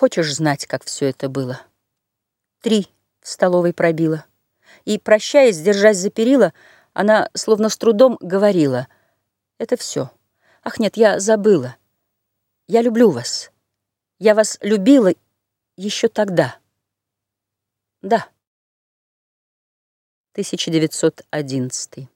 Хочешь знать, как все это было? Три в столовой пробила. И, прощаясь, держась за перила, она, словно с трудом, говорила. Это все. Ах, нет, я забыла. Я люблю вас. Я вас любила еще тогда. Да. 1911